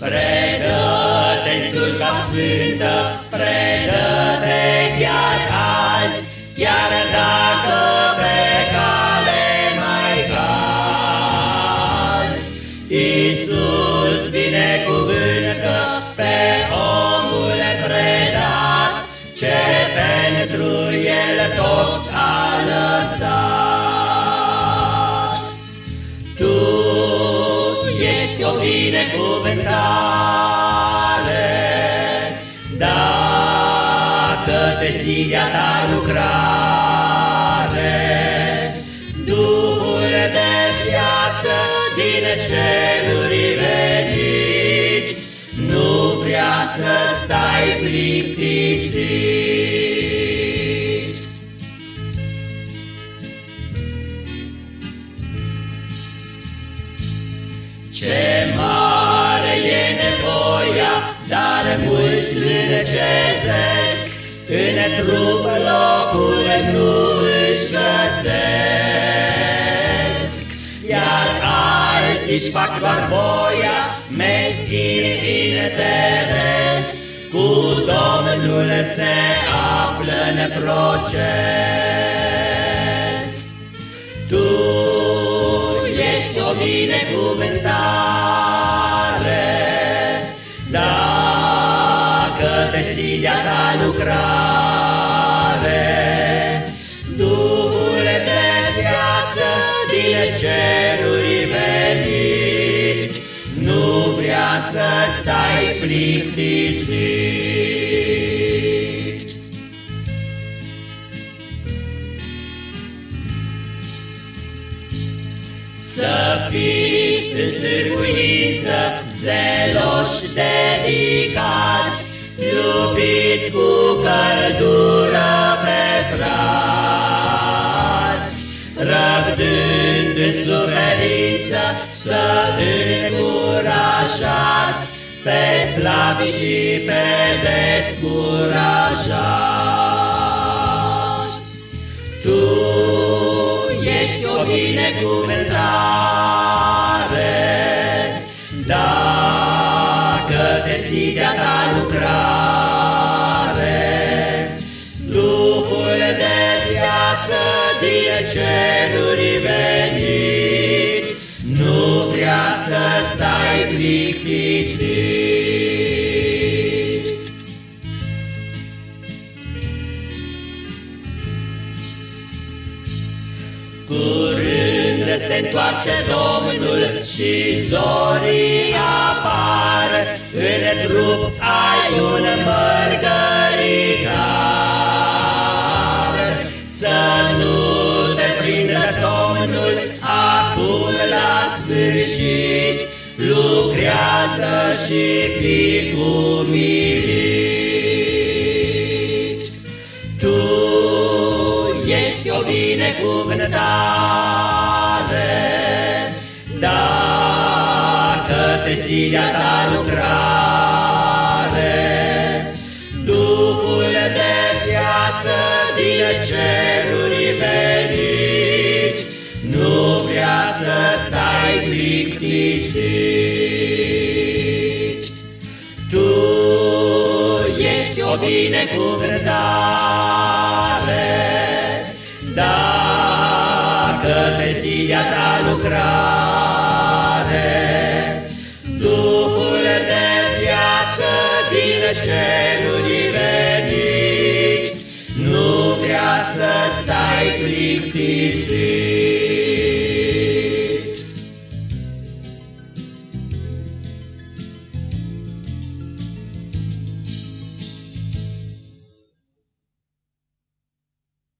Predă-te în slujba sfântă, predă-te binecuvântare, dacă te ții de-a ta lucrare, Duhul de viață din ceruri venit, nu vrea să stai plictisit. Strânecezesc, În trup locul nu își găsesc. Iar alții își fac doar voia, meschin interes, Cu Domnul se află în proces. Tu ești o binecuvântare Dacă te ții de-a ta lucrare Duhul de viață din ceruri venit Nu vrea să stai plictisit. Să fiți în stârguință, zeloși dedicați, Iubiți cu căldură pe frați, Răbdând în suferință, să încurajați Pe slabi și pe descurajați. Tu ești o binecuvântare Dacă te ții de-a ta ceruri venit Nu vrea să stai plictisit Curând se întoarce Domnul și zorii apar, În trup ai un sfârșit, Lucrează și fii umilit. Tu ești o binecuvântare Dacă te ții de-a ta lucrare Duhul de viață din ceruri o binecuvântare Dacă te ții de-a ta lucrare Duhul de viață din ceruri venit Nu vrea să stai plictisit